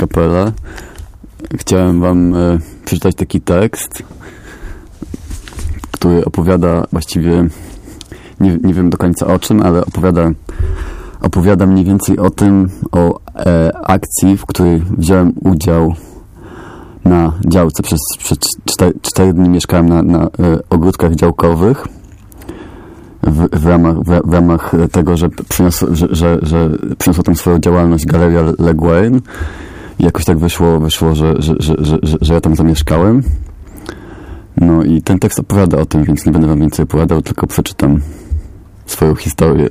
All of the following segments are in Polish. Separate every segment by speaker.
Speaker 1: kapelę. Chciałem wam e, przeczytać taki tekst, który opowiada właściwie, nie, nie wiem do końca o czym, ale opowiada, opowiada mniej więcej o tym, o e, akcji, w której wziąłem udział na działce. Przez, przez 4, 4 dni mieszkałem na, na e, ogródkach działkowych. W, w, ramach, w, w, ramach tego, że przyniosła, że, że, że tam swoją działalność Galeria Leguain Jakoś tak wyszło, wyszło że, że, że, że, że ja tam zamieszkałem. No i ten tekst opowiada o tym, więc nie będę wam więcej opowiadał, tylko przeczytam swoją historię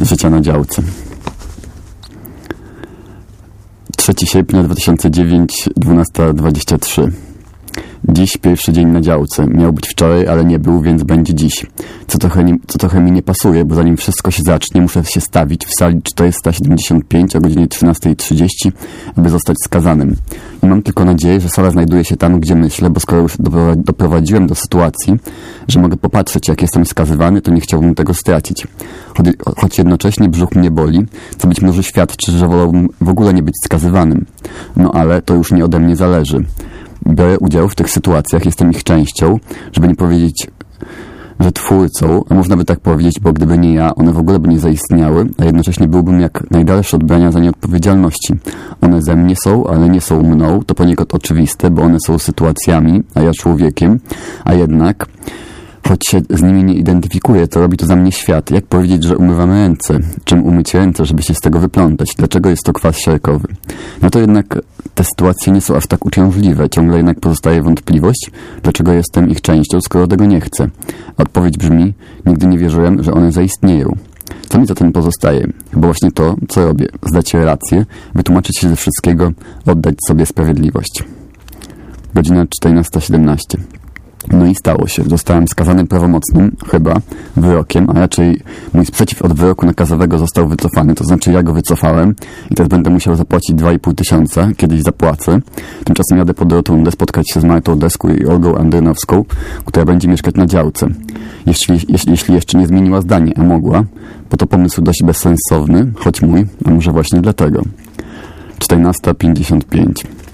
Speaker 1: życia na działce. 3 sierpnia 2009, 12.23 Dziś pierwszy dzień na działce. Miał być wczoraj, ale nie był, więc będzie dziś. Co trochę, nie, co trochę mi nie pasuje, bo zanim wszystko się zacznie, muszę się stawić w sali 475 o godzinie 13.30, aby zostać skazanym. I mam tylko nadzieję, że sala znajduje się tam, gdzie myślę, bo skoro już dopro- doprowadziłem do sytuacji, że mogę popatrzeć, jak jestem skazywany, to nie chciałbym tego stracić. Choć, choć jednocześnie brzuch mnie boli, co być może świadczy, że wolałbym w ogóle nie być skazywanym. No ale to już nie ode mnie zależy biorę udział w tych sytuacjach, jestem ich częścią, żeby nie powiedzieć, że twórcą, a można by tak powiedzieć, bo gdyby nie ja, one w ogóle by nie zaistniały, a jednocześnie byłbym jak najdalszy od brania za nie odpowiedzialności. One ze mnie są, ale nie są mną, to poniekąd oczywiste, bo one są sytuacjami, a ja człowiekiem, a jednak choć się z nimi nie identyfikuję, to robi to za mnie świat. Jak powiedzieć, że umywam ręce? Czym umyć ręce, żeby się z tego wyplątać? Dlaczego jest to kwas siarkowy? No to jednak te sytuacje nie są aż tak uciążliwe. Ciągle jednak pozostaje wątpliwość, dlaczego jestem ich częścią, skoro tego nie chcę. Odpowiedź brzmi, nigdy nie wierzyłem, że one zaistnieją. Co mi zatem pozostaje? Chyba właśnie to, co robię. Zdać rację, wytłumaczyć się ze wszystkiego, oddać sobie sprawiedliwość. Godzina 14.17. No i stało się. Zostałem skazany prawomocnym, chyba, wyrokiem, a raczej mój sprzeciw od wyroku nakazowego został wycofany, to znaczy ja go wycofałem i teraz będę musiał zapłacić 2,5 tysiąca, kiedyś zapłacę. Tymczasem jadę pod rotundę spotkać się z Martą Desku i Olgą Andrynowską, która będzie mieszkać na działce. Jeśli, jeśli, jeśli jeszcze nie zmieniła zdanie, a mogła, bo to pomysł dość bezsensowny, choć mój, a może właśnie dlatego. 14.55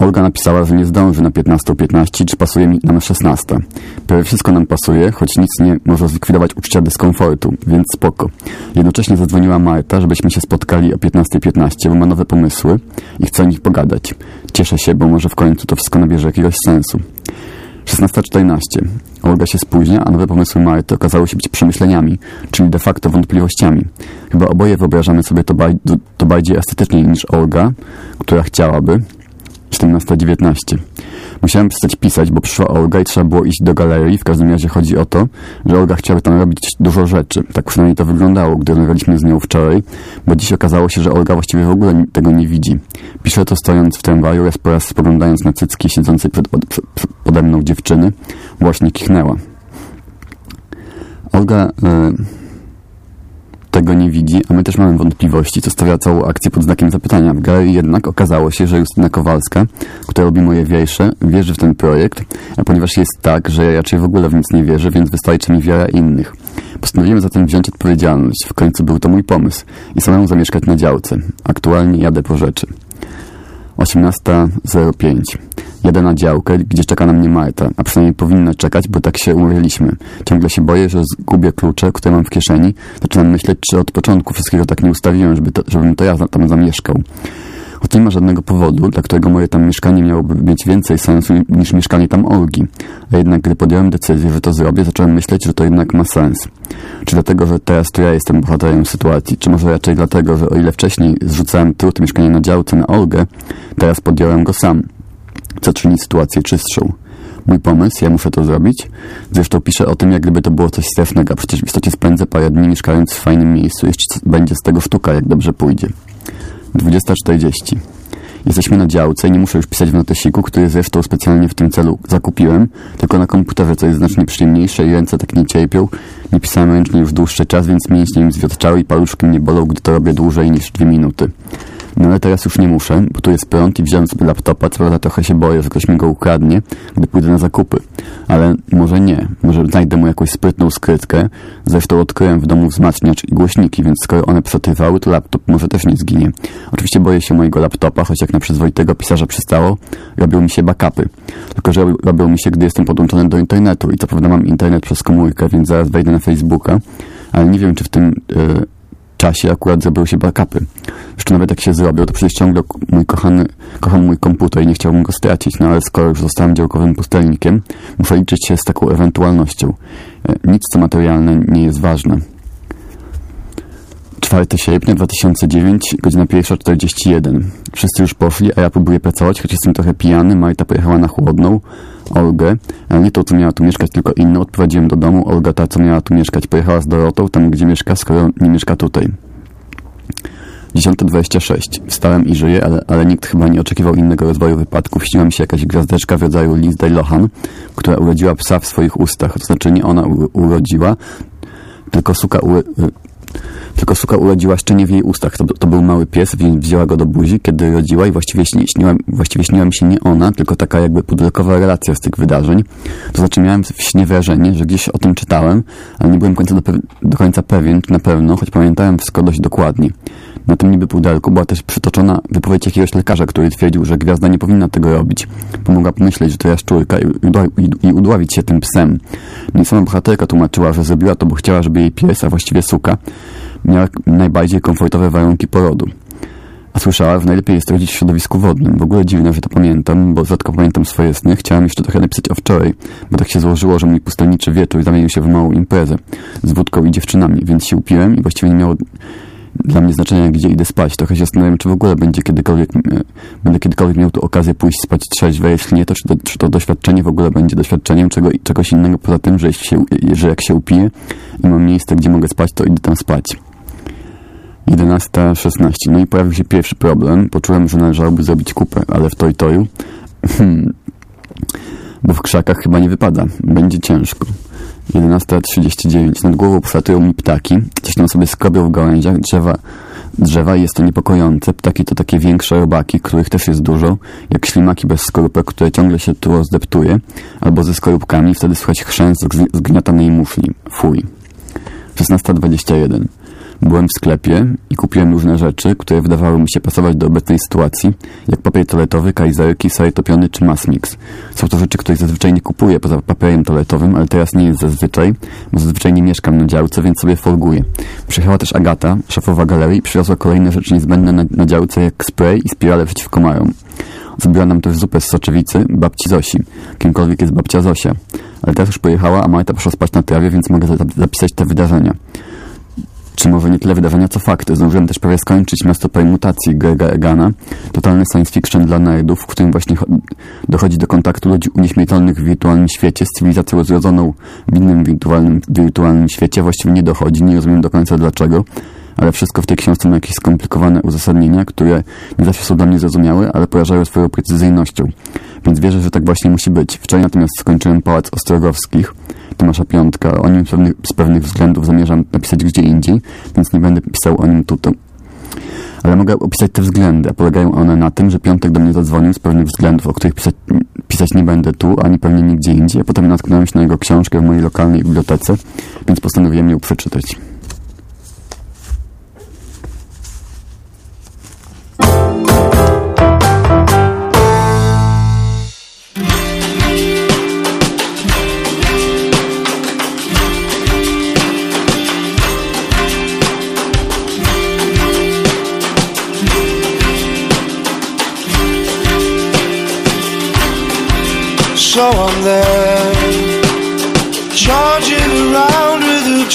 Speaker 1: Olga napisała, że nie zdąży na 15.15, czy pasuje mi na 16. Prawie wszystko nam pasuje, choć nic nie może zlikwidować uczucia dyskomfortu, więc spoko. Jednocześnie zadzwoniła Marta, żebyśmy się spotkali o 15.15, bo ma nowe pomysły i chce o nich pogadać. Cieszę się, bo może w końcu to wszystko nabierze jakiegoś sensu. 16.14. Olga się spóźnia, a nowe pomysły Marty okazały się być przemyśleniami, czyli de facto wątpliwościami. Chyba oboje wyobrażamy sobie to, to bardziej estetycznie niż Olga, która chciałaby, 14.19. Musiałem przestać pisać, bo przyszła Olga i trzeba było iść do galerii. W każdym razie chodzi o to, że Olga chciała tam robić dużo rzeczy. Tak przynajmniej to wyglądało, gdy rozmawialiśmy z nią wczoraj, bo dziś okazało się, że Olga właściwie w ogóle tego nie widzi. Piszę to stojąc w tramwaju, raz po raz spoglądając na cycki siedzącej przed, pod, przed, pode mną dziewczyny. Właśnie kichnęła. Olga... Y tego nie widzi, a my też mamy wątpliwości, co stawia całą akcję pod znakiem zapytania. W galerii jednak okazało się, że Justyna Kowalska, która robi moje wiersze, wierzy w ten projekt, a ponieważ jest tak, że ja raczej w ogóle w nic nie wierzę, więc wystarczy mi wiara innych. Postanowiłem zatem wziąć odpowiedzialność. W końcu był to mój pomysł i samemu zamieszkać na działce. Aktualnie jadę po rzeczy. 18.05 Jadę na działkę, gdzie czeka na mnie Marta, a przynajmniej powinna czekać, bo tak się umawialiśmy. Ciągle się boję, że zgubię klucze, które mam w kieszeni. Zaczynam myśleć, czy od początku wszystkiego tak nie ustawiłem, żeby to, żebym to ja tam zamieszkał. Nie ma żadnego powodu, dla którego moje tam mieszkanie miałoby mieć więcej sensu niż mieszkanie tam Olgi. A jednak gdy podjąłem decyzję, że to zrobię, zacząłem myśleć, że to jednak ma sens. Czy dlatego, że teraz to ja jestem bohaterem sytuacji, czy może raczej dlatego, że o ile wcześniej zrzucałem trud mieszkania na działce na Olgę, teraz podjąłem go sam co czyni sytuację czystszą. Mój pomysł, ja muszę to zrobić. Zresztą piszę o tym, jak gdyby to było coś strefnego, a przecież w istocie spędzę parę dni mieszkając w fajnym miejscu. Jeszcze będzie z tego sztuka, jak dobrze pójdzie. 20.40 Jesteśmy na działce i nie muszę już pisać w notesiku, który zresztą specjalnie w tym celu zakupiłem, tylko na komputerze, co jest znacznie przyjemniejsze i ręce tak nie cierpią. Nie pisałem ręcznie już dłuższy czas, więc mięśnie im zwiotczały i paluszki mnie bolą, gdy to robię dłużej niż dwie minuty. No ale teraz już nie muszę, bo tu jest prąd i wziąłem sobie laptopa, co prawda trochę się boję, że ktoś mi go ukradnie, gdy pójdę na zakupy. Ale może nie, może znajdę mu jakąś sprytną skrytkę. Zresztą odkryłem w domu wzmacniacz i głośniki, więc skoro one przetywały, to laptop może też nie zginie. Oczywiście boję się mojego laptopa, choć jak na przyzwoitego pisarza przystało, robią mi się backupy. Tylko, że robią mi się, gdy jestem podłączony do internetu i co prawda mam internet przez komórkę, więc zaraz wejdę na Facebooka, ale nie wiem, czy w tym... Yy, czasie akurat zrobiły się backupy. Zresztą nawet jak się zrobił, to przecież ciągle mój kochany, kocham mój komputer i nie chciałbym go stracić, no ale skoro już zostałem działkowym pustelnikiem, muszę liczyć się z taką ewentualnością. E, nic co materialne nie jest ważne. 4 sierpnia 2009, godzina 1.41. Wszyscy już poszli, a ja próbuję pracować, choć jestem trochę pijany. Marta pojechała na chłodną. Olgę, ale nie tą, co miała tu mieszkać, tylko inną. Odprowadziłem do domu. Olga, ta, co miała tu mieszkać, pojechała z Dorotą, tam gdzie mieszka, skoro nie mieszka tutaj. 10.26. Wstałem i żyję, ale, ale nikt chyba nie oczekiwał innego rozwoju wypadków. Śniła mi się jakaś gwiazdeczka w rodzaju Lindsay Lohan, która urodziła psa w swoich ustach. To znaczy nie ona urodziła, tylko suka u, tylko suka urodziła szczenie w jej ustach. To, to był mały pies, więc wzięła go do buzi, kiedy rodziła i właściwie, śni, śniła, właściwie śniła mi się nie ona, tylko taka jakby pudelkowa relacja z tych wydarzeń. To znaczy miałem w śnie wrażenie, że gdzieś o tym czytałem, ale nie byłem końca do, do końca pewien, czy na pewno, choć pamiętałem wszystko dość dokładnie. Na tym niby pudelku była też przytoczona wypowiedź jakiegoś lekarza, który twierdził, że gwiazda nie powinna tego robić. Pomogła pomyśleć, że to jaszczurka i, i, i udławić się tym psem. No i sama bohaterka tłumaczyła, że zrobiła to, bo chciała, żeby jej pies, a właściwie suka, miała najbardziej komfortowe warunki porodu. A słyszała, że najlepiej jest rodzić w środowisku wodnym. W ogóle dziwne, że to pamiętam, bo rzadko pamiętam swoje sny. Chciałem jeszcze trochę napisać o wczoraj, bo tak się złożyło, że mój pustelniczy wieczór zamienił się w małą imprezę z wódką i dziewczynami, więc się upiłem i właściwie nie miało dla mnie znaczenia, gdzie idę spać. Trochę się zastanawiam, czy w ogóle będzie kiedykolwiek, e, będę kiedykolwiek miał tu okazję pójść spać trzeźwe. Jeśli nie, to czy, to czy to doświadczenie w ogóle będzie doświadczeniem czego, czegoś innego poza tym, że, jeśli się, że jak się upiję i mam miejsce, gdzie mogę spać, to idę tam spać. 11.16. No i pojawił się pierwszy problem. Poczułem, że należałoby zrobić kupę, ale w toj-toju. Bo w krzakach chyba nie wypada. Będzie ciężko. 11.39. Nad głową przylatują mi ptaki. Coś tam sobie skrobią w gałęziach drzewa, drzewa jest to niepokojące. Ptaki to takie większe robaki, których też jest dużo, jak ślimaki bez skorupek, które ciągle się tu rozdeptuje, albo ze skorupkami. Wtedy słychać chrzęst zgniatanej muszli. Fuj. 16.21. Byłem w sklepie i kupiłem różne rzeczy, które wydawały mi się pasować do obecnej sytuacji, jak papier toaletowy, kajzerki, soj topiony czy masmix. Są to rzeczy, których zazwyczaj nie kupuję poza papierem toaletowym, ale teraz nie jest zazwyczaj, bo zazwyczaj nie mieszkam na działce, więc sobie folguję. Przyjechała też Agata, szefowa galerii i przywiozła kolejne rzeczy niezbędne na, na działce, jak spray i spirale przeciw komarom. Zrobiła nam też zupę z soczewicy babci Zosi. Kimkolwiek jest babcia Zosia. Ale teraz już pojechała, a Marta poszła spać na trawie, więc mogę zapisać te wydarzenia czy może nie tyle wydarzenia, co fakty. Zdążyłem też prawie skończyć Miasto Permutacji Grega Egana, totalny science fiction dla nerdów, w którym właśnie dochodzi do kontaktu ludzi unieśmiertelnych w wirtualnym świecie z cywilizacją zrodzoną w innym wirtualnym, wirtualnym świecie. Właściwie nie dochodzi, nie rozumiem do końca dlaczego, ale wszystko w tej książce ma jakieś skomplikowane uzasadnienia, które nie zawsze są dla mnie zrozumiałe, ale porażają swoją precyzyjnością. Więc wierzę, że tak właśnie musi być. Wczoraj natomiast skończyłem Pałac Ostrogowskich, Tomasza Piątka. O nim z pewnych, z pewnych względów zamierzam napisać gdzie indziej, więc nie będę pisał o nim tutaj. Ale mogę opisać te względy, a polegają one na tym, że Piątek do mnie zadzwonił z pewnych względów, o których pisać, pisać nie będę tu, ani pewnie nigdzie indziej. A potem natknąłem się na jego książkę w mojej lokalnej bibliotece, więc postanowiłem ją przeczytać.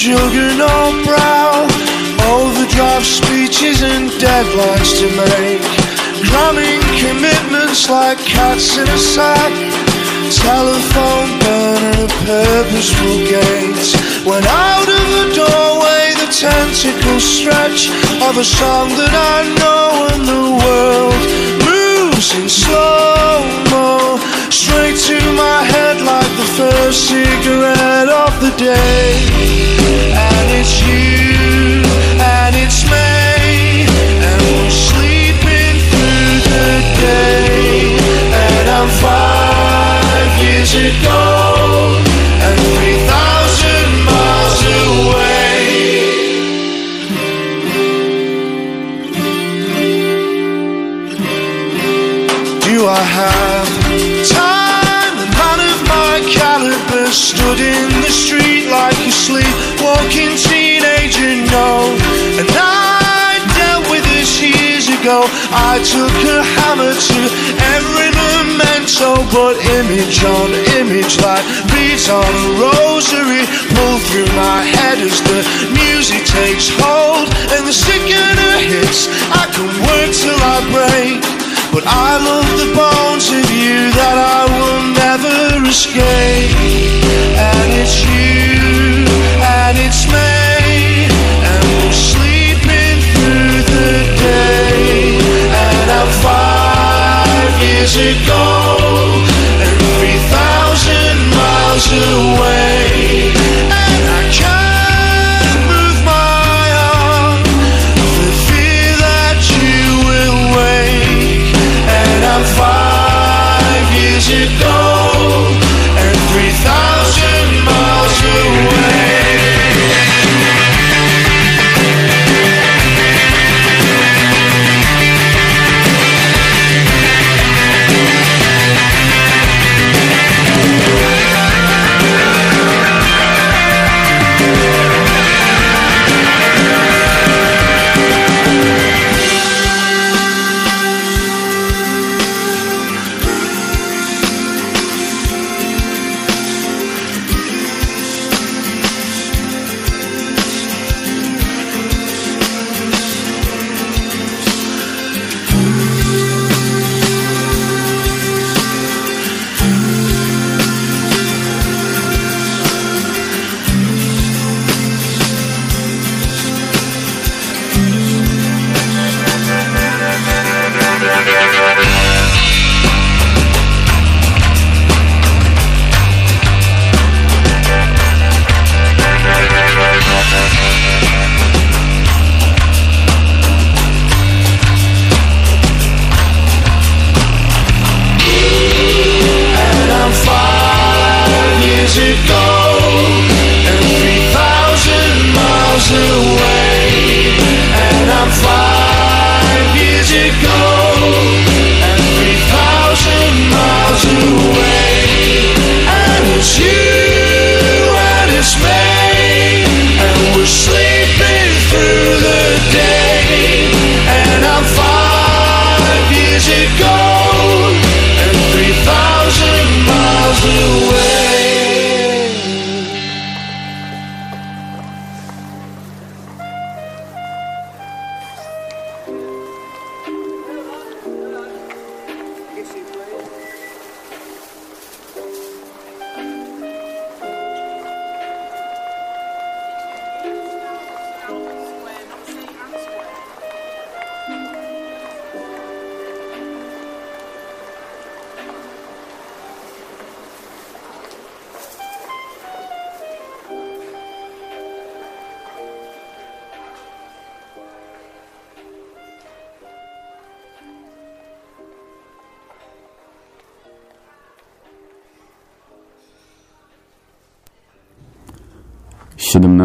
Speaker 2: Juggernaut brow Overdrive speeches and deadlines to make. Cramming commitments like cats in a sack. Telephone burner, a purposeful gate. When out of the doorway the tentacles stretch Of a song that I know and the world moves in slow-mo Straight to my head like the first cigarette of the day. And it's you, and it's me And we're sleeping through the day. And I'm five years ago And three thousand miles away. I have in the street like a sleepwalking teenager, no. And I dealt with this years ago. I took a hammer to every memento, but image on image, like beads on a rosary, pull through my head as the music takes hold. And the sickener hits, I can work till I break. But I love the bones of you that I will never never escape. And it's you, and it's me, and we're sleeping through the day. And I'm five years ago.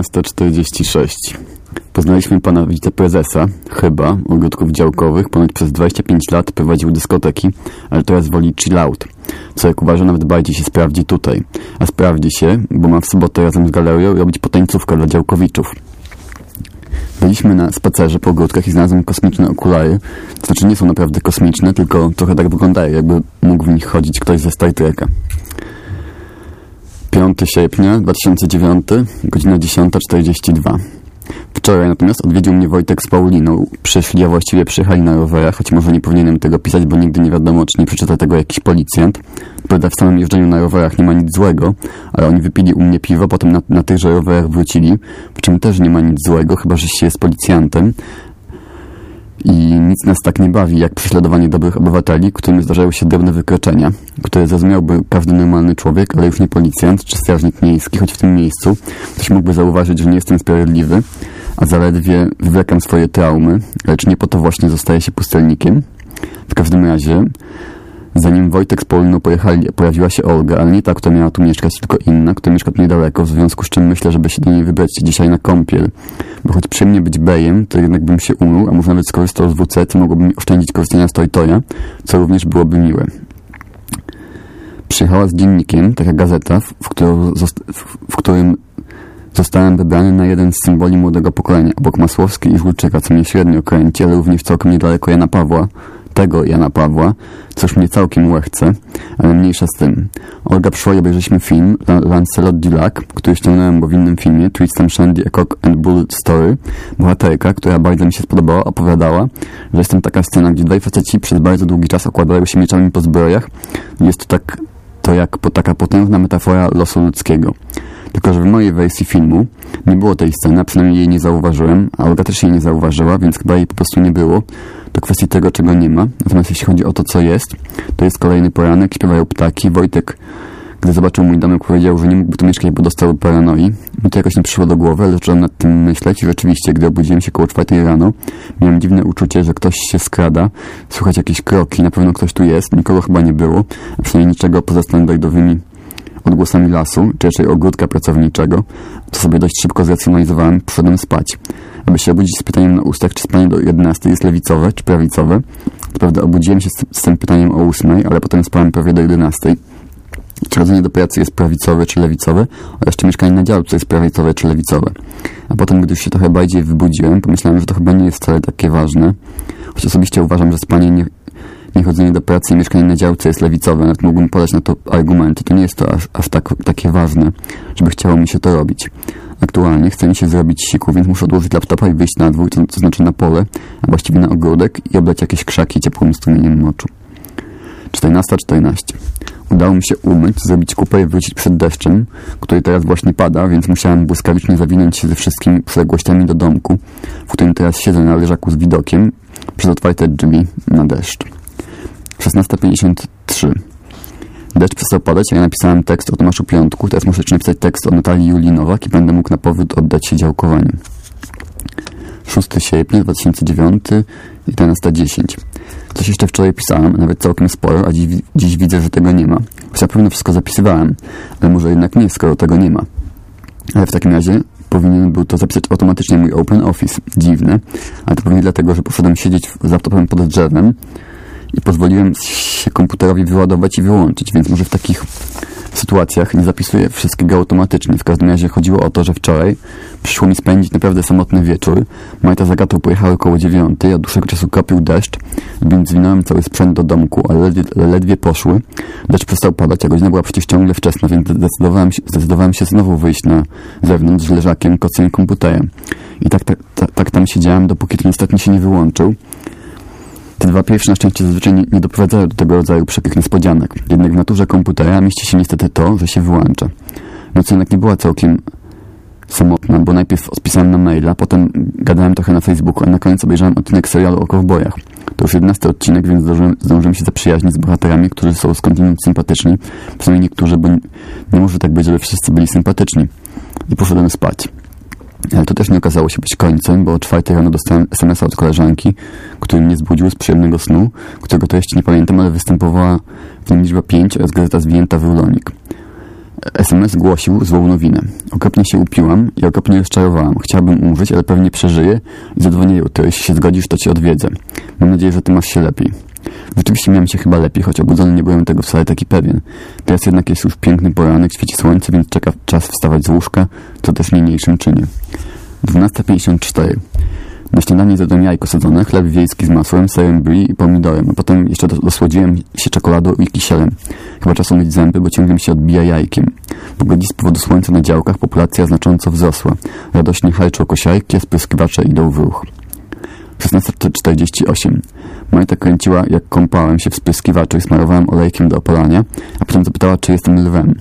Speaker 1: 146. Poznaliśmy pana wiceprezesa, chyba, ogródków działkowych. Ponoć przez 25 lat prowadził dyskoteki, ale teraz woli chill out, co jak uważa nawet bardziej się sprawdzi tutaj. A sprawdzi się, bo ma w sobotę razem z galerią robić potańcówkę dla działkowiczów. Byliśmy na spacerze po ogródkach i znalazłem kosmiczne okulary. Znaczy nie są naprawdę kosmiczne, tylko trochę tak wyglądają, jakby mógł w nich chodzić ktoś ze Star Treka. 5 sierpnia 2009, godzina 10.42. Wczoraj natomiast odwiedził mnie Wojtek z Pauliną. Przyszli, a właściwie przyjechali na rowerach, choć może nie powinienem tego pisać, bo nigdy nie wiadomo, czy nie przeczyta tego jakiś policjant. Prawda, w samym jeżdżeniu na rowerach nie ma nic złego, ale oni wypili u mnie piwo, potem na, na tychże rowerach wrócili, przy czym też nie ma nic złego, chyba że się jest policjantem. I nic nas tak nie bawi, jak prześladowanie dobrych obywateli, którym zdarzają się drobne wykroczenia, które zrozumiałby każdy normalny człowiek, ale już nie policjant czy strażnik miejski, choć w tym miejscu ktoś mógłby zauważyć, że nie jestem sprawiedliwy, a zaledwie wywlekam swoje traumy, lecz nie po to właśnie zostaje się pustelnikiem. W każdym razie, zanim Wojtek z Pauliną pojechali, pojawiła się Olga, ale nie ta, która miała tu mieszkać, tylko inna, która mieszka tu niedaleko, w związku z czym myślę, żeby się do niej wybrać dzisiaj na kąpiel. Bo choć przyjemnie być bejem, to jednak bym się umył, a może nawet skorzystał z WC, co mogłoby mi oszczędzić korzystania z Toytoja, co również byłoby miłe. Przyjechała z dziennikiem, taka gazeta, w, którą w, którym zostałem wybrany na jeden z symboli młodego pokolenia, obok Masłowskiej i Żulczyka, co mnie średnio kręci, ale również całkiem niedaleko Jana Pawła, tego Jana Pawła, coś mnie całkiem łechce, ale mniejsza z tym. Olga przyszła i obejrzeliśmy film Lan- Lancelot du Lac, który ściągnąłem, bo w innym filmie Tristan Shandy A Cock and Bull Story bohaterka, która bardzo mi się spodobała, opowiadała, że jest taka scena, gdzie dwaj faceci przez bardzo długi czas okładają się mieczami po zbrojach. Jest to tak, to jak po, taka potężna metafora losu ludzkiego. Tylko, że w mojej wersji filmu nie było tej sceny, a przynajmniej jej nie zauważyłem, a Olga też jej nie zauważyła, więc chyba jej po prostu nie było. To kwestia tego, czego nie ma. Natomiast jeśli chodzi o to, co jest, to jest kolejny poranek, śpiewają ptaki. Wojtek, gdy zobaczył mój domek, powiedział, że nie mógłby tu mieszkać, bo dostał paranoi. Mi to jakoś nie przyszło do głowy, ale zacząłem nad tym myśleć i rzeczywiście, gdy obudziłem się koło czwartej rano, miałem dziwne uczucie, że ktoś się skrada, słychać jakieś kroki, na pewno ktoś tu jest, nikogo chyba nie było, a przynajmniej niczego poza standardowymi odgłosami lasu, czy raczej ogródka pracowniczego, to sobie dość szybko zracjonalizowałem, poszedłem spać. Aby się obudzić z pytaniem na ustach, czy spanie do 11 jest lewicowe, czy prawicowe. Co prawda obudziłem się z, z tym pytaniem o 8, ale potem spałem prawie do 11. Czy chodzenie do pracy jest prawicowe czy lewicowe, oraz czy mieszkanie na działce jest prawicowe czy lewicowe. A potem, gdy już się trochę bardziej wybudziłem, pomyślałem, że to chyba nie jest wcale takie ważne. Choć osobiście uważam, że spanie nie, nie chodzenie do pracy i mieszkanie na działce jest lewicowe, nawet mógłbym podać na to argumenty. To nie jest to aż, aż tak, takie ważne, żeby chciało mi się to robić. Aktualnie chcę mi się zrobić siku, więc muszę odłożyć laptopa i wyjść na dwór, to, to znaczy na pole, a właściwie na ogródek i oblać jakieś krzaki ciepłym strumieniem moczu. 14.14. Udało mi się umyć, zrobić kupę i wrócić przed deszczem, który teraz właśnie pada, więc musiałem błyskawicznie zawinąć się ze wszystkimi przyległościami do domku, w którym teraz siedzę na leżaku z widokiem przez otwarte drzwi na deszcz. 16.53. Deszcz przestał padać, a ja napisałem tekst o Tomaszu Piątku. Teraz muszę jeszcze napisać tekst o Natalii Julii Nowak i będę mógł na powrót oddać się działkowaniu. 6 sierpnia 2009, 11.10. Coś jeszcze wczoraj pisałem, nawet całkiem sporo, a dziś, dziś widzę, że tego nie ma. Choć na pewno wszystko zapisywałem, ale może jednak nie, skoro tego nie ma. Ale w takim razie powinien był to zapisać automatycznie mój Open Office. Dziwne, ale to pewnie dlatego, że poszedłem siedzieć z laptopem pod drzewem i pozwoliłem się komputerowi wyładować i wyłączyć, więc może w takich sytuacjach nie zapisuję wszystkiego automatycznie. W każdym razie chodziło o to, że wczoraj przyszło mi spędzić naprawdę samotny wieczór. Majta z Agatą pojechały około dziewiątej, a dłuższego czasu kopił deszcz, więc zwinąłem cały sprzęt do domku, ale ledwie, ledwie poszły. Deszcz przestał padać, a godzina była przecież ciągle wczesna, więc zdecydowałem się, zdecydowałem się znowu wyjść na zewnątrz z leżakiem, kocem i komputerem. I tak, tak, tak, tak tam siedziałem, dopóki ten ostatni się nie wyłączył. Te dwa pierwsze na szczęście zazwyczaj nie, nie doprowadzają do tego rodzaju przykrych niespodzianek. Jednak w naturze komputera mieści się niestety to, że się wyłącza. Noc jednak nie była całkiem samotna, bo najpierw odpisałem na maila, potem gadałem trochę na Facebooku, a na koniec obejrzałem odcinek serialu o kowbojach. To już 11 odcinek, więc zdążyłem, zdążyłem się zaprzyjaźnić z bohaterami, którzy są skądinąd sympatyczni. Przynajmniej niektórzy, bo nie, nie może tak być, żeby wszyscy byli sympatyczni. I poszedłem spać. Ale to też nie okazało się być końcem, bo o czwartej rano dostałem SMS-a od koleżanki, który mnie zbudził z przyjemnego snu, którego treści nie pamiętam, ale występowała w nim liczba 5 oraz gazeta zwinięta w rulonik. SMS głosił złą nowinę. Okropnie się upiłam i okropnie rozczarowałam. Chciałabym umrzeć, ale pewnie przeżyję i zadzwonię jutro. Jeśli się zgodzisz, to cię odwiedzę. Mam nadzieję, że ty masz się lepiej. Rzeczywiście miałem się chyba lepiej, choć obudzony nie byłem tego wcale taki pewien. Teraz jednak jest już piękny poranek, świeci słońce, więc czeka czas wstawać z łóżka, co też niniejszym czynię. 12.54 na śniadanie zjadłem jajko sadzone, chleb wiejski z masłem, serem brie i pomidorem, a potem jeszcze dosłodziłem się czekoladą i kisielem. Chyba czas umyć zęby, bo ciągle mi się odbija jajkiem. W pogodzie z powodu słońca na działkach populacja znacząco wzrosła. Radośnie harczą kosiarki, spryskiwacze idą w ruch. 16.48 Majta kręciła, jak kąpałem się w spryskiwaczu i smarowałem olejkiem do opalania, a potem zapytała, czy jestem lwem.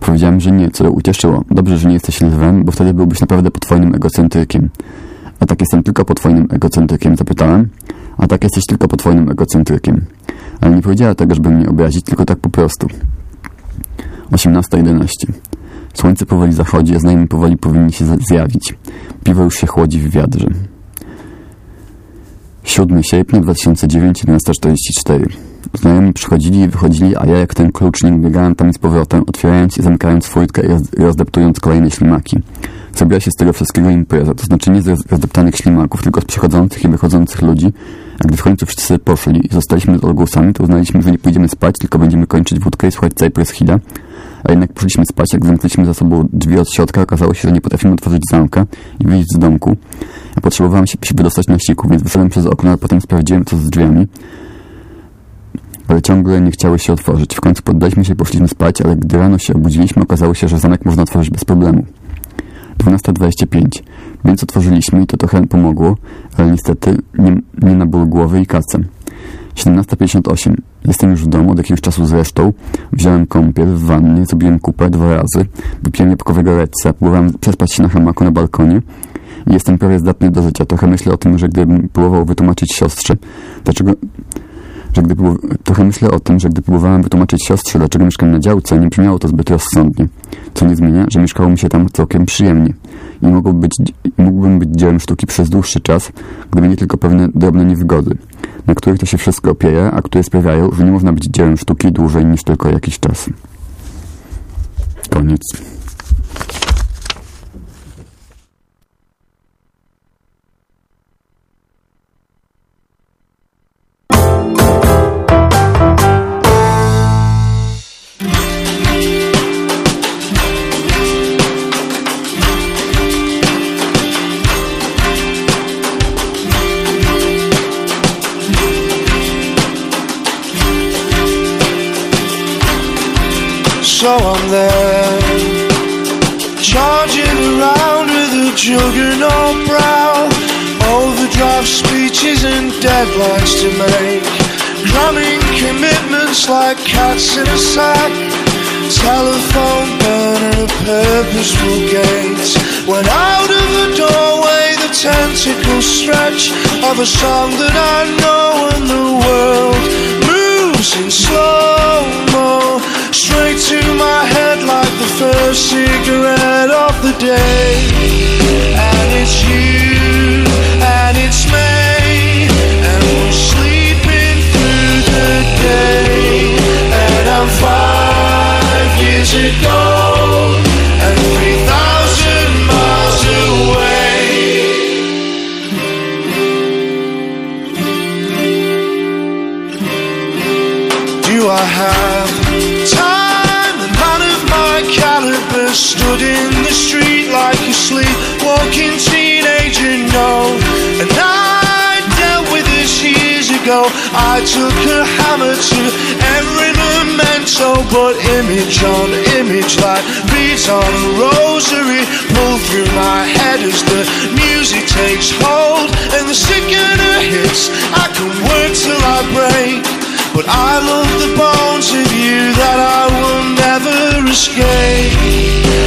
Speaker 1: Powiedziałem, że nie, co ją ucieszyło. Dobrze, że nie jesteś lwem, bo wtedy byłbyś naprawdę potwornym egocentrykiem. A tak jestem tylko potwornym egocentrykiem, zapytałem. A tak jesteś tylko potwornym egocentrykiem. Ale nie powiedziała tego, żeby mnie obrazić, tylko tak po prostu. 18.11 Słońce powoli zachodzi, a znajomi powoli powinni się zjawić. Piwo już się chłodzi w wiadrze. 7 sierpnia 2009, 11.44 Znajomi przychodzili i wychodzili, a ja jak ten klucznik biegałem tam i z powrotem, otwierając i zamykając furtkę i roz rozdeptując kolejne ślimaki. Zrobiła się z tego wszystkiego impreza, to znaczy nie z rozdeptanych ślimaków, tylko z przychodzących i wychodzących ludzi, a gdy w końcu wszyscy poszli i zostaliśmy z Olgusami, to uznaliśmy, że nie pójdziemy spać, tylko będziemy kończyć wódkę i słuchać Cypress Hilla, a jednak poszliśmy spać, jak zamknęliśmy za sobą drzwi od środka, okazało się, że nie potrafimy otworzyć zamka i wyjść z domku. Potrzebowałem się, się wydostać na siku, więc wyszedłem przez okno, a potem sprawdziłem, co z drzwiami ale ciągle nie chciały się otworzyć. W końcu poddaliśmy się poszliśmy spać, ale gdy rano się obudziliśmy, okazało się, że zamek można otworzyć bez problemu. 12.25. Więc otworzyliśmy i to trochę pomogło, ale niestety nie, nie na ból głowy i kacę. 17.58. Jestem już w domu, od jakiegoś czasu zresztą. Wziąłem kąpiel w wannie, zrobiłem kupę dwa razy, wypiłem jabłkowego redca, próbowałem przespać się na hamaku na balkonie jestem prawie zdatny do życia. Trochę myślę o tym, że gdybym próbował wytłumaczyć siostrze, dlaczego że gdy trochę myślę o tym, że gdy próbowałem wytłumaczyć siostrze, dlaczego mieszkam na działce, nie brzmiało to zbyt rozsądnie. Co nie zmienia, że mieszkało mi się tam całkiem przyjemnie. I mógłbym być, mógłbym być dziełem sztuki przez dłuższy czas, gdyby nie tylko pewne drobne niewygody, na których to się wszystko opiera, a które sprawiają, że nie można być dziełem sztuki dłużej niż tylko jakiś czas. Koniec.
Speaker 2: So I'm there Charging around with a juggernaut brow Overdrive speeches and deadlines to make. Drumming commitments like cats in a sack. Telephone burner, purposeful gates. When out of the doorway the tentacles stretch Of a song that I know and the world moves in slow-mo straight to my head like the first cigarette of the day. And it's you, and it's me, and we're sleeping through the day. And I'm five years ago, and 3,000 miles away. Do I have stood in the street like a sleepwalking teenager. No, and I dealt with this years ago. I took a hammer to every memento, but image on image, like beads on a rosary, pull through my head as the music takes hold, and the sicker the hits, I can work till I break. But I love the bones of you that I will never escape.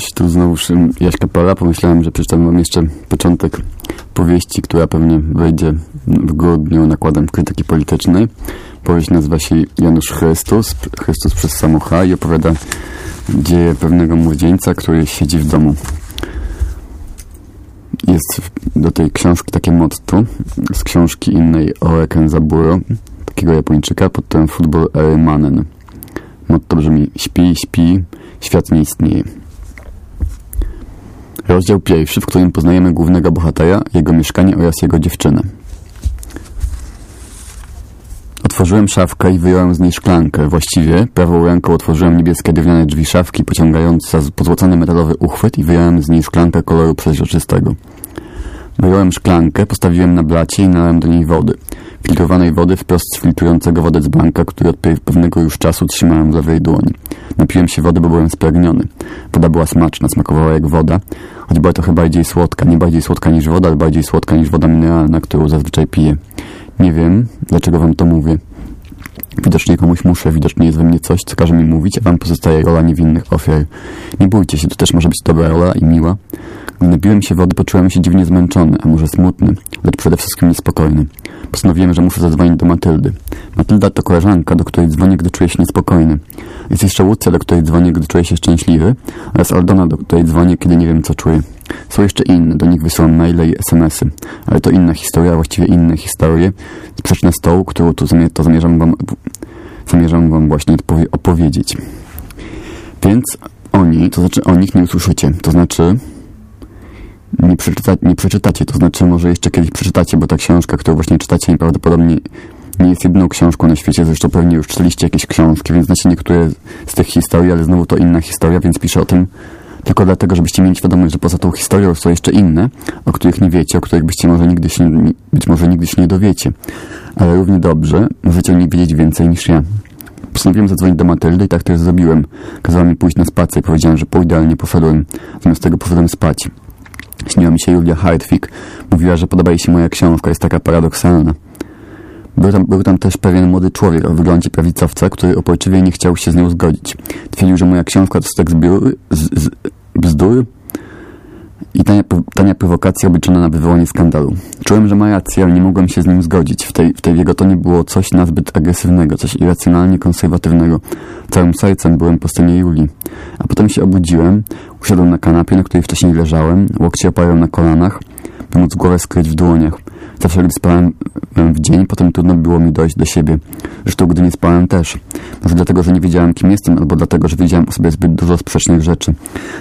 Speaker 1: Cześć, tu znowu Jaś Kapela. Pomyślałem, że przeczytam wam jeszcze początek powieści, która pewnie wejdzie w grudniu nakładem krytyki politycznej. Powieść nazywa się Janusz Chrystus, Chrystus przez samocha i opowiada dzieje pewnego młodzieńca, który siedzi w domu. Jest do tej książki takie motto z książki innej o Kenzaburo, takiego Japończyka pod tytułem Futbol Manen. Motto brzmi śpi, śpi, świat nie istnieje. Rozdział pierwszy, w którym poznajemy głównego bohatera, jego mieszkanie oraz jego dziewczynę. Otworzyłem szafkę i wyjąłem z niej szklankę. Właściwie prawą ręką otworzyłem niebieskie drewniane drzwi szafki, pociągając za pozłocony metalowy uchwyt i wyjąłem z niej szklankę koloru przeźroczystego. Wyjąłem szklankę, postawiłem na blacie i nalałem do niej wody. Filtrowanej wody wprost z filtrującego wodę dzbanka, który od pe- pewnego już czasu trzymałem w lewej dłoni. Napiłem się wody, bo byłem spragniony. Woda była smaczna, smakowała jak woda, choć była trochę bardziej słodka. Nie bardziej słodka niż woda, ale bardziej słodka niż woda mineralna, którą zazwyczaj piję. Nie wiem, dlaczego wam to mówię. Widocznie komuś muszę, widocznie jest we mnie coś, co każe mi mówić, a wam pozostaje rola niewinnych ofiar. Nie bójcie się, to też może być dobra rola i miła. Gdy napiłem się wody, poczułem się dziwnie zmęczony, a może smutny, lecz przede wszystkim niespokojny. Postanowiłem, że muszę zadzwonić do Matyldy. Matylda to koleżanka, do której dzwonię, gdy czuję się niespokojny. Jest jeszcze Łucja, do której dzwonię, gdy czuję się szczęśliwy, oraz Aldona, do której dzwonię, kiedy nie wiem, co czuję. Są jeszcze inne, do nich wysyłam maile i smsy, ale to inna historia, właściwie inne historie, sprzeczne z tą, którą tu to zamierzam wam, zamierzam wam właśnie opowiedzieć. Więc oni, to znaczy o nich nie usłyszycie, to znaczy nie, przeczyta, nie przeczytacie, to znaczy może jeszcze kiedyś przeczytacie, bo ta książka, którą właśnie czytacie najprawdopodobniej nie jest jedyną książką na świecie, zresztą pewnie już czytaliście jakieś książki, więc znacie niektóre z tych historii, ale znowu to inna historia, więc piszę o tym tylko dlatego, żebyście mieli świadomość, że poza tą historią są jeszcze inne, o których nie wiecie, o których byście może nigdy się, być może nigdy się nie dowiecie. Ale równie dobrze możecie o nich wiedzieć więcej niż ja. Postanowiłem zadzwonić do Matyldy i tak też zrobiłem. Kazała mi pójść na spacer i powiedziałem, że pójdę, ale nie poszedłem. Zamiast tego poszedłem spać. Śniła mi się Julia Hartwig. Mówiła, że podoba jej się moja książka, jest taka paradoksalna. Był tam, był tam też pewien młody człowiek o wyglądzie prawicowca, który opojczywie nie chciał się z nią zgodzić. Twierdził, że moja książka to stek zbiór, z, z, bzdur i tania, tania prowokacja obliczona na wywołanie skandalu. Czułem, że ma rację, ale nie mogłem się z nim zgodzić. W tej, w tej jego tonie było coś nazbyt agresywnego, coś irracjonalnie konserwatywnego. Całym sercem byłem po stronie Julii. A potem się obudziłem, usiadłem na kanapie, na której wcześniej leżałem, łokcie oparłem na kolanach, by móc głowę skryć w dłoniach. Zawsze, gdy spałem w dzień, potem trudno było mi dojść do siebie. Zresztą, gdy nie spałem też. Może dlatego, że nie wiedziałem, kim jestem, albo dlatego, że wiedziałem o sobie zbyt dużo sprzecznych rzeczy.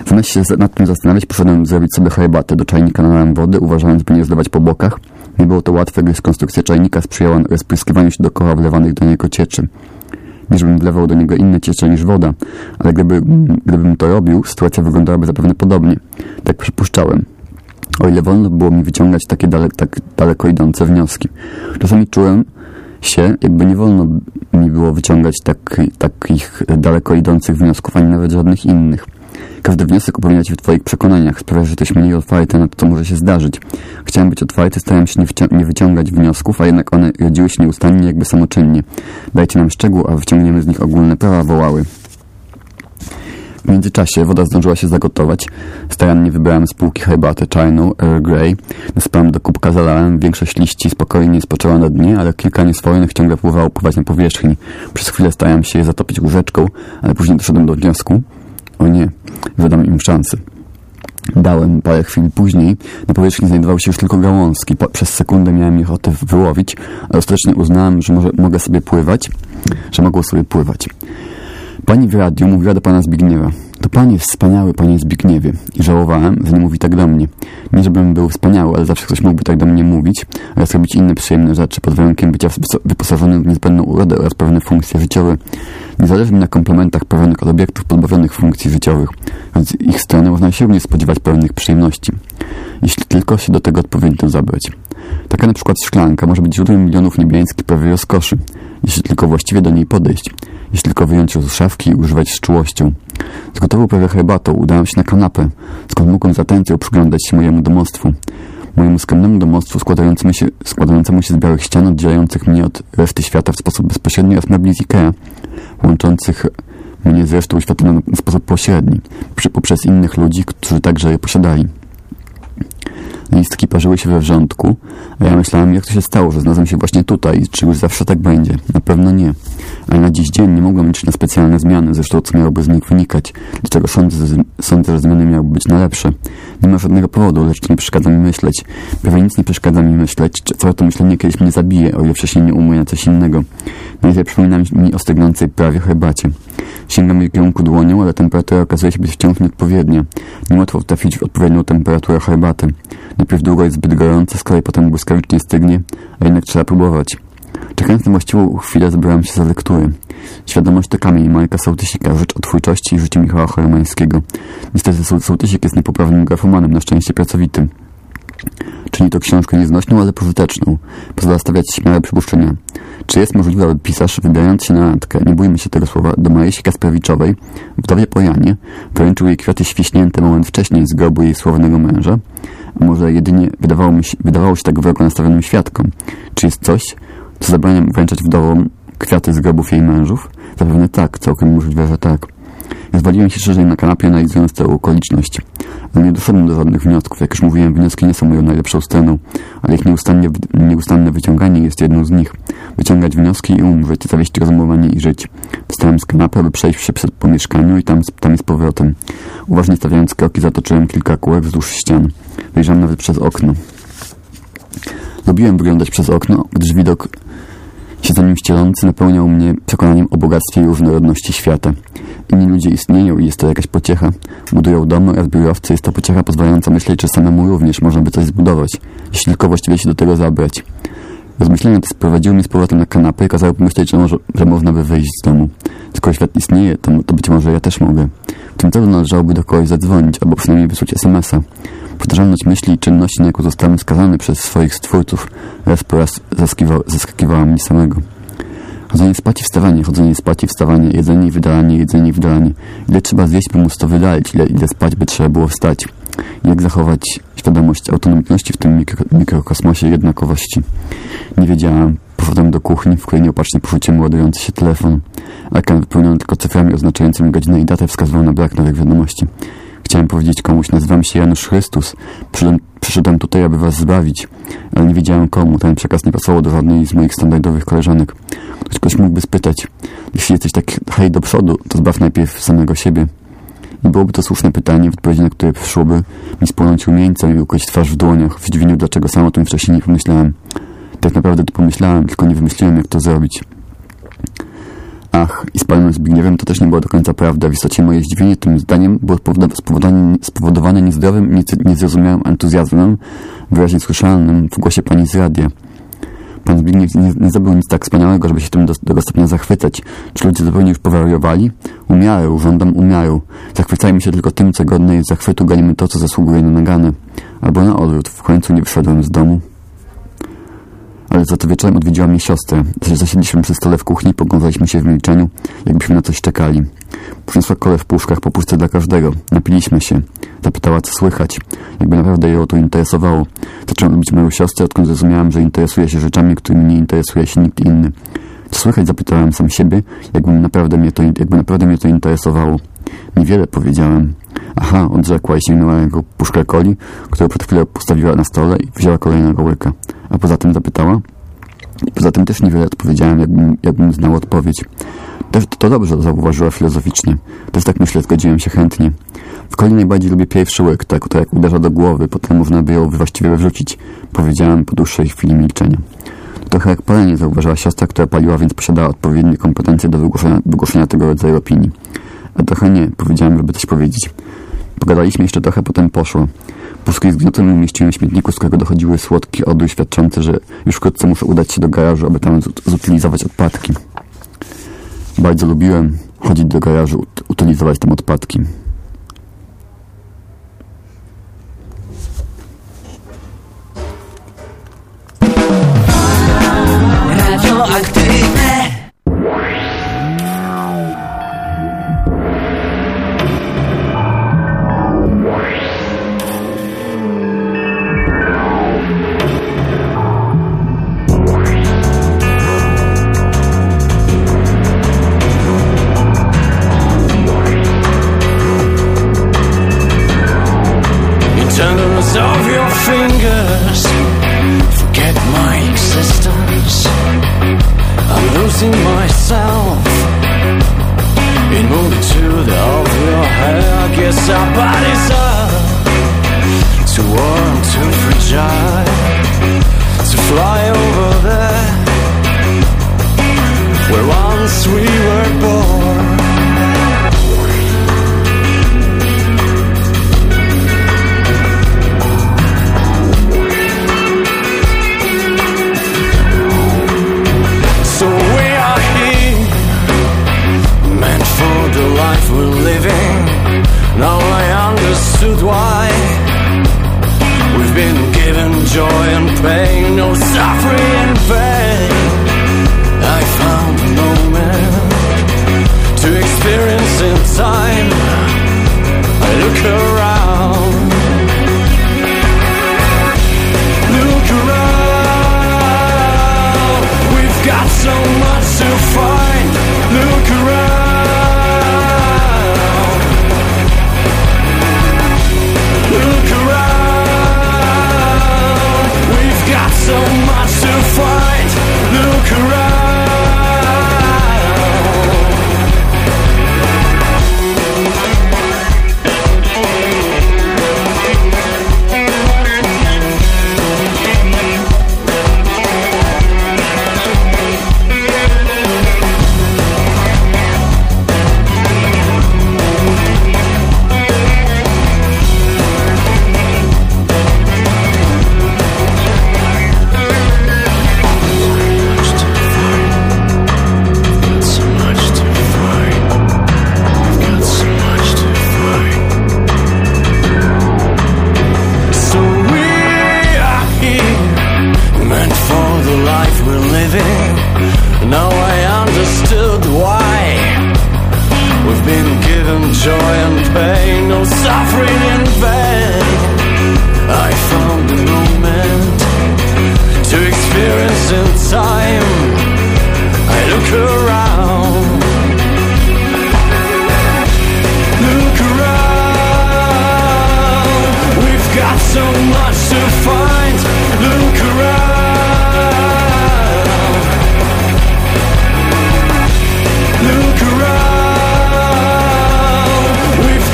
Speaker 1: Zamiast się nad tym zastanawiać, poszedłem zrobić sobie herbatę. Do czajnika nalałem wody, uważając, by nie zlewać po bokach. Nie było to łatwe, gdyż konstrukcja czajnika sprzyjała rozpryskiwaniu się dookoła wlewanych do niego cieczy. Żebym wlewał do niego inne ciecze niż woda, ale gdyby, gdybym to robił, sytuacja wyglądałaby zapewne podobnie. Tak przypuszczałem. O ile wolno było mi wyciągać takie dale, tak daleko idące wnioski. Czasami czułem się, jakby nie wolno mi było wyciągać tak, takich daleko idących wniosków, ani nawet żadnych innych. Każdy wniosek upewnia w twoich przekonaniach, sprawia, że jesteś mniej otwarty na to, co może się zdarzyć. Chciałem być otwarty, starałem się nie, nie wyciągać wniosków, a jednak one rodziły się nieustannie, jakby samoczynnie. Dajcie nam szczegół, a wyciągniemy z nich ogólne prawa, wołały. W międzyczasie woda zdążyła się zagotować. Starannie wybrałem z półki herbatę czarną, Earl Grey. Naspałem do kubka, zalałem. Większość liści spokojnie spoczęła na dnie, ale kilka nieswojonych ciągle próbowało pływać na powierzchni. Przez chwilę starałem się je zatopić łyżeczką, ale później doszedłem do wniosku. O nie, wydam im szansy. Dałem parę chwil później. Na powierzchni znajdowały się już tylko gałązki. Po, przez sekundę miałem ich ochotę wyłowić, ale ostatecznie uznałem, że może, mogę sobie pływać, że mogą sobie pływać. Pani w radiu mówiła do pana Zbigniewa. To pan jest wspaniały, panie Zbigniewie. I żałowałem, że nie mówi tak do mnie. Nie, żebym był wspaniały, ale zawsze ktoś mógłby tak do mnie mówić, oraz robić inne przyjemne rzeczy pod warunkiem bycia wyposażonym w niezbędną urodę oraz pewne funkcje życiowe. Nie zależy mi na komplementach prawionych od obiektów pozbawionych funkcji życiowych, więc z ich strony można się również spodziewać pewnych przyjemności, jeśli tylko się do tego odpowiednio zabrać. Taka na przykład szklanka może być źródłem milionów niebiańskich prawie rozkoszy, jeśli tylko właściwie do niej podejść, jeśli tylko wyjąć ją z szafki i używać z czułością. Z gotową prawie herbatą udałem się na kanapę, skąd mogłem z atencją przyglądać się mojemu domostwu. Mojemu skromnemu domostwu składającemu się, składającemu się z białych ścian oddzielających mnie od reszty świata w sposób bezpośredni oraz mebli z Ikea, łączących mnie z resztą świata na na sposób pośredni, poprzez innych ludzi, którzy także je posiadali. Listki parzyły się we wrzątku, a ja myślałem, jak to się stało, że znalazłem się właśnie tutaj, czy już zawsze tak będzie. Na pewno nie. Ale na dziś dzień nie mogłem liczyć na specjalne zmiany, zresztą co miałoby z nich wynikać. Dlaczego sądzę, sądzę, że zmiany miałyby być na lepsze? Nie ma żadnego powodu, lecz to nie przeszkadza mi myśleć. Prawie nic nie przeszkadza mi myśleć. Całe to myślenie kiedyś mnie zabije, o ile wcześniej nie umuje na coś innego. Najlepiej przypomina mi o stygnącej prawie herbacie. Sięgam jej kierunku dłonią, ale temperatura okazuje się być wciąż nieodpowiednia. Niełatwo trafić w odpowiednią temperaturę herbaty. Najpierw długo jest zbyt gorąca, z kolei potem błyskawicznie stygnie, a jednak trzeba próbować. Czekając na właściwą chwilę zabrałem się za lektury. Świadomość to kamień Majka Sołtysika, rzecz o twórczości i życiu Michała Choromańskiego. Niestety Soł- Sołtysik jest niepoprawnym grafomanem, na szczęście pracowitym. Czyni to książkę nieznośną, ale pożyteczną. Pozwala stawiać śmiałe przypuszczenia. Czy jest możliwe, aby pisarz, wybierając się na randkę, nie bójmy się tego słowa, do Marysi Kasprowiczowej, wdowie po Janie, wręczył jej kwiaty świśnięte moment wcześniej z grobu jej sławnego męża? A może jedynie wydawało, mi się, wydawało się tak wrogo nastawionym świadkom? Czy jest coś, co zabrania wręczać wdowom kwiaty z grobów jej mężów? Zapewne tak, całkiem możliwe, że tak. Zwaliłem się szerzej na kanapie, analizując tę okoliczność. Ale nie doszedłem do żadnych wniosków. Jak już mówiłem, wnioski nie są moją najlepszą stroną, ale ich nieustanne wyciąganie jest jedną z nich. Wyciągać wnioski i umrzeć, zawieść rozumowanie i żyć. Wstałem z kanapy, aby przejść się po mieszkaniu i tam, tam z powrotem. Uważnie stawiając kroki, zatoczyłem kilka kółek wzdłuż ścian. Wyjrzałem nawet przez okno. Lubiłem wyglądać przez okno, gdyż widok się za nim ścielący napełniał mnie przekonaniem o bogactwie i różnorodności świata. Inni ludzie istnieją i jest to jakaś pociecha. Budują domy, a w biurowcy jest to pociecha pozwalająca myśleć, że samemu również można by coś zbudować, jeśli tylko właściwie się do tego zabrać. Rozmyślenia te sprowadziły mnie z powrotem na kanapę i kazały pomyśleć, że, może, że można by wyjść z domu. Skoro świat istnieje, to, to być może ja też mogę. W tym celu należałoby do kogoś zadzwonić, albo przynajmniej wysłać smsa. Powtarzalność myśli i czynności, na jaką zostałem skazany przez swoich stwórców, raz po raz zaskakiwała mnie samego. Chodzenie spać i wstawanie, chodzenie spać i wstawanie, jedzenie i wydalanie, jedzenie i wydalanie. Ile trzeba zjeść, by móc to wydalić, ile, ile spać, by trzeba było wstać. Jak zachować świadomość autonomiczności w tym mikro, mikrokosmosie jednakowości. Nie wiedziałam. Poszedłem do kuchni, w której nieopatrznie porzuciłem ładujący się telefon. Ekran wypełniony tylko cyframi oznaczającymi godzinę i datę wskazywał na brak nowych wiadomości. Chciałem powiedzieć komuś, nazywam się Janusz Chrystus. Przyszedłem, przyszedłem tutaj, aby was zbawić, ale nie wiedziałem komu. Ten przekaz nie pasował do żadnej z moich standardowych koleżanek. Ktoś, ktoś mógłby spytać, jeśli jesteś tak hej do przodu, to zbaw najpierw samego siebie. I byłoby to słuszne pytanie, w odpowiedzi na które przyszłoby mi spłonąć rumieńcem i ukryć twarz w dłoniach, w zdziwieniu, dlaczego sam o tym wcześniej nie pomyślałem. Tak naprawdę to pomyślałem, tylko nie wymyśliłem, jak to zrobić. Ach, i z panem Zbigniewem to też nie było do końca prawda. W istocie moje zdziwienie tym zdaniem było spowodowane, niezdrowym, nie, niezrozumiałym entuzjazmem, wyraźnie słyszalnym w głosie pani z radia. Pan Zbigniew nie, nie zrobił nic tak wspaniałego, żeby się tym do tego stopnia zachwycać. Czy ludzie zupełnie już powariowali? Umiaru, żądam umiaru. Zachwycajmy się tylko tym, co godne jest zachwytu, ganimy to, co zasługuje na nagane. Albo na odwrót, w końcu nie wyszedłem z domu. Ale za to wieczorem odwiedziła mnie siostrę. Zasiedliśmy przy stole w kuchni, poglądaliśmy się w milczeniu, jakbyśmy na coś czekali. Przyniosła kole w puszkach po puszce dla każdego. Napiliśmy się. Zapytała, co słychać. Jakby naprawdę ją to interesowało. Zacząłem lubić moją siostrę, odkąd zrozumiałem, że interesuje się rzeczami, którymi nie interesuje się nikt inny. Co słychać, zapytałem sam siebie, jakby naprawdę mnie to, jakby naprawdę mnie to interesowało. Niewiele powiedziałem. Aha, odrzekła i sięgnęła jego puszkę coli, którą przed chwilą postawiła na stole i wzięła kolejnego łyka. A poza tym zapytała? I poza tym też niewiele odpowiedziałem, jakbym, jakbym znał odpowiedź. Też to dobrze, zauważyła filozoficznie. Też tak myślę, zgodziłem się chętnie. W coli najbardziej lubię pierwszy łyk, tak, to jak uderza do głowy, potem można by ją właściwie wyrzucić, powiedziałem po dłuższej chwili milczenia. Trochę jak palenie, zauważyła siostra, która paliła, więc posiadała odpowiednie kompetencje do wygłoszenia, wygłoszenia tego rodzaju opinii. A trochę nie, powiedziałem, żeby coś powiedzieć. Pogadaliśmy jeszcze trochę, potem poszło. Puszki zgniotone umieściłem w śmietniku, z którego dochodziły słodki odój świadczący, że już wkrótce muszę udać się do garażu, aby tam zutylizować odpadki. Bardzo lubiłem chodzić do garażu, utylizować tam odpadki.
Speaker 2: else we were been given joy and pain, no suffering in vain. I found the moment to experience in time. I look around.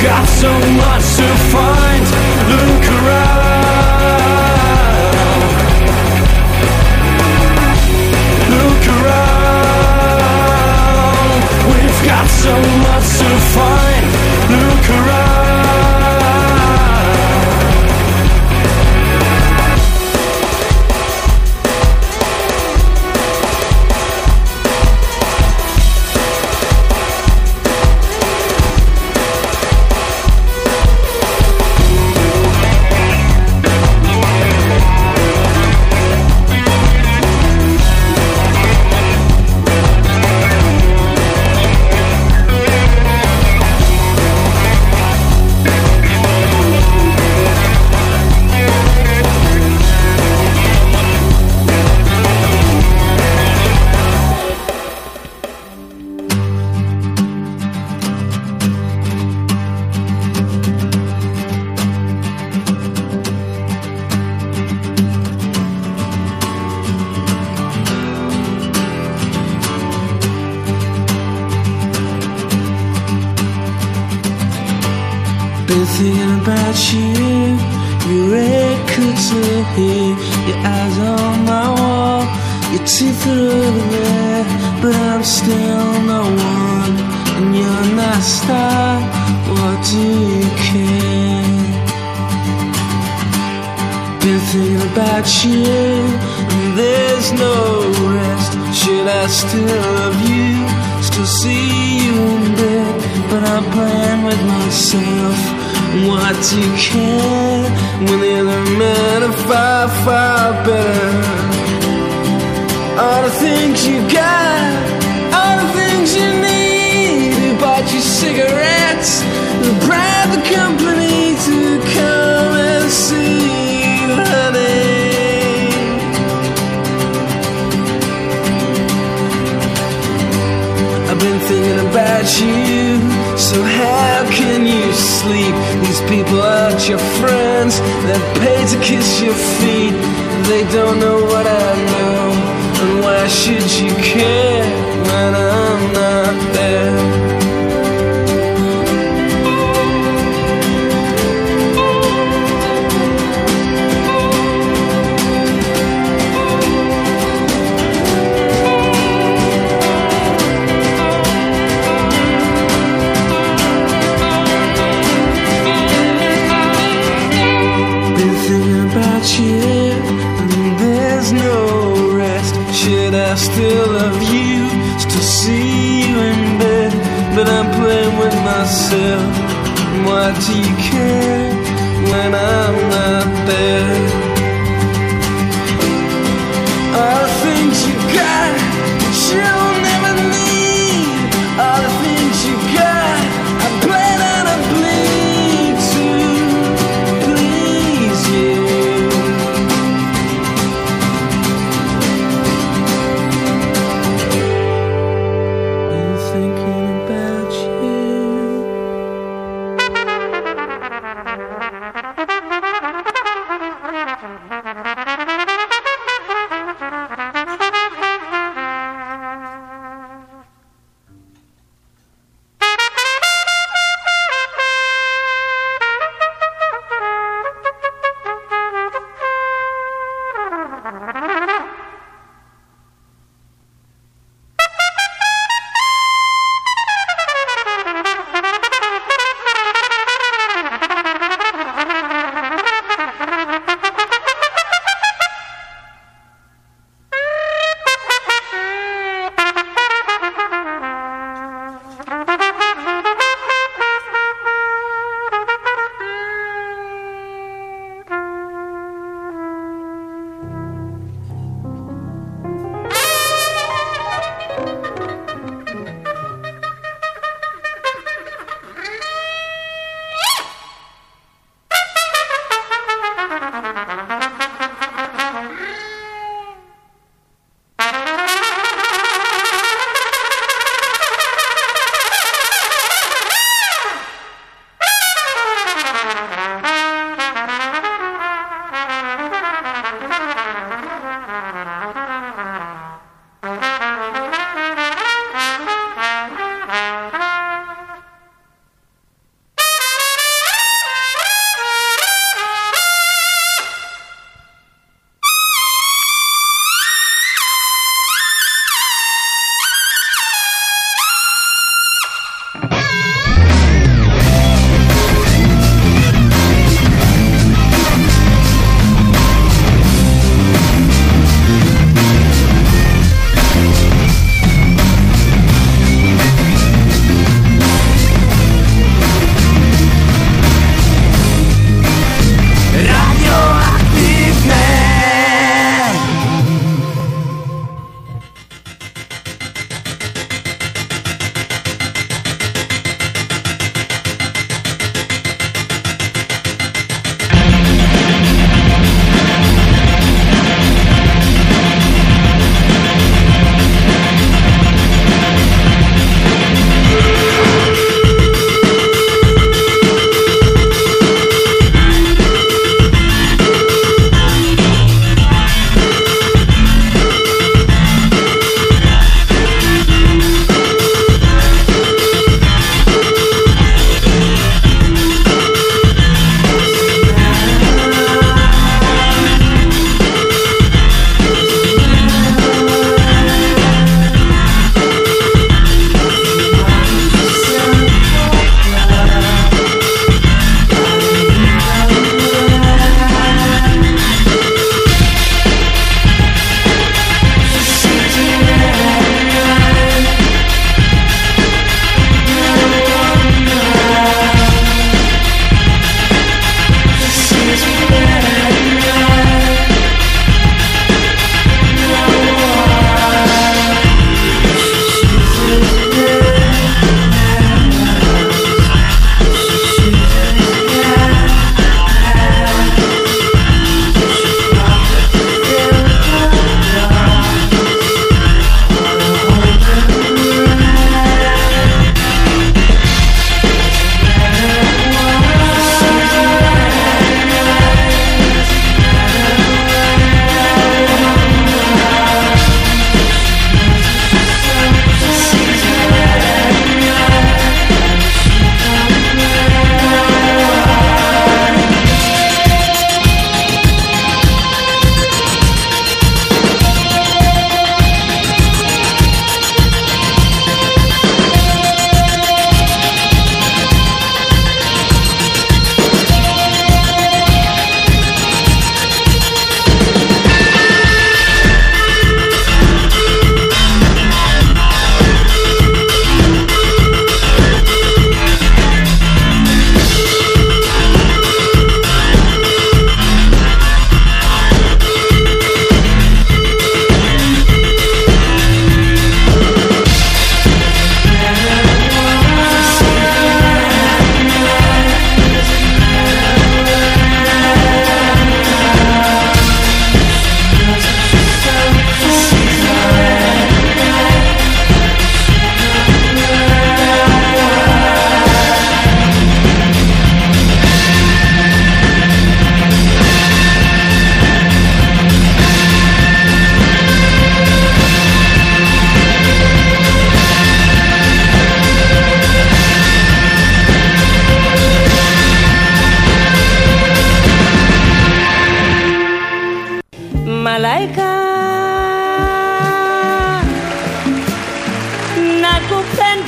Speaker 2: Got so much to find. Look around.
Speaker 3: Look around. We've got so much to find.
Speaker 2: Are over there, but I'm still no one, and you're not a star. What do you care? Been thinking about you, and there's no rest. Should I still love you? Still see you in bed, but I'm playing with myself. What do you care when the other men are far, far better? All the things you got, all the things you need. Who bought you cigarettes? Who bribed the company to come and see you, honey? I've been thinking about you. So how can you sleep? These people aren't your friends. They're paid to kiss your feet. They don't know what I know. Why should you care when I'm not there? With myself. Why do you care when I'm not there?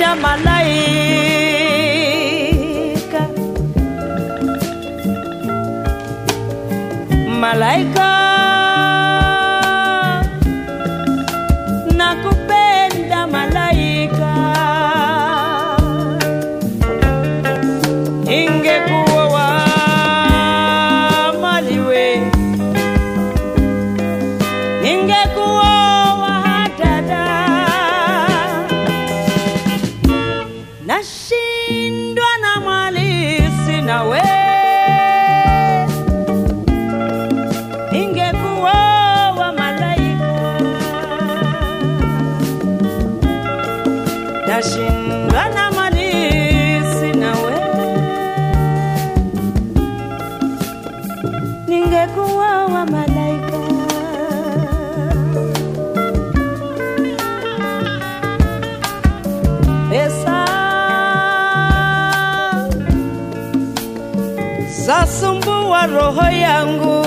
Speaker 4: Nakupenda malaika, malaika, roho yangu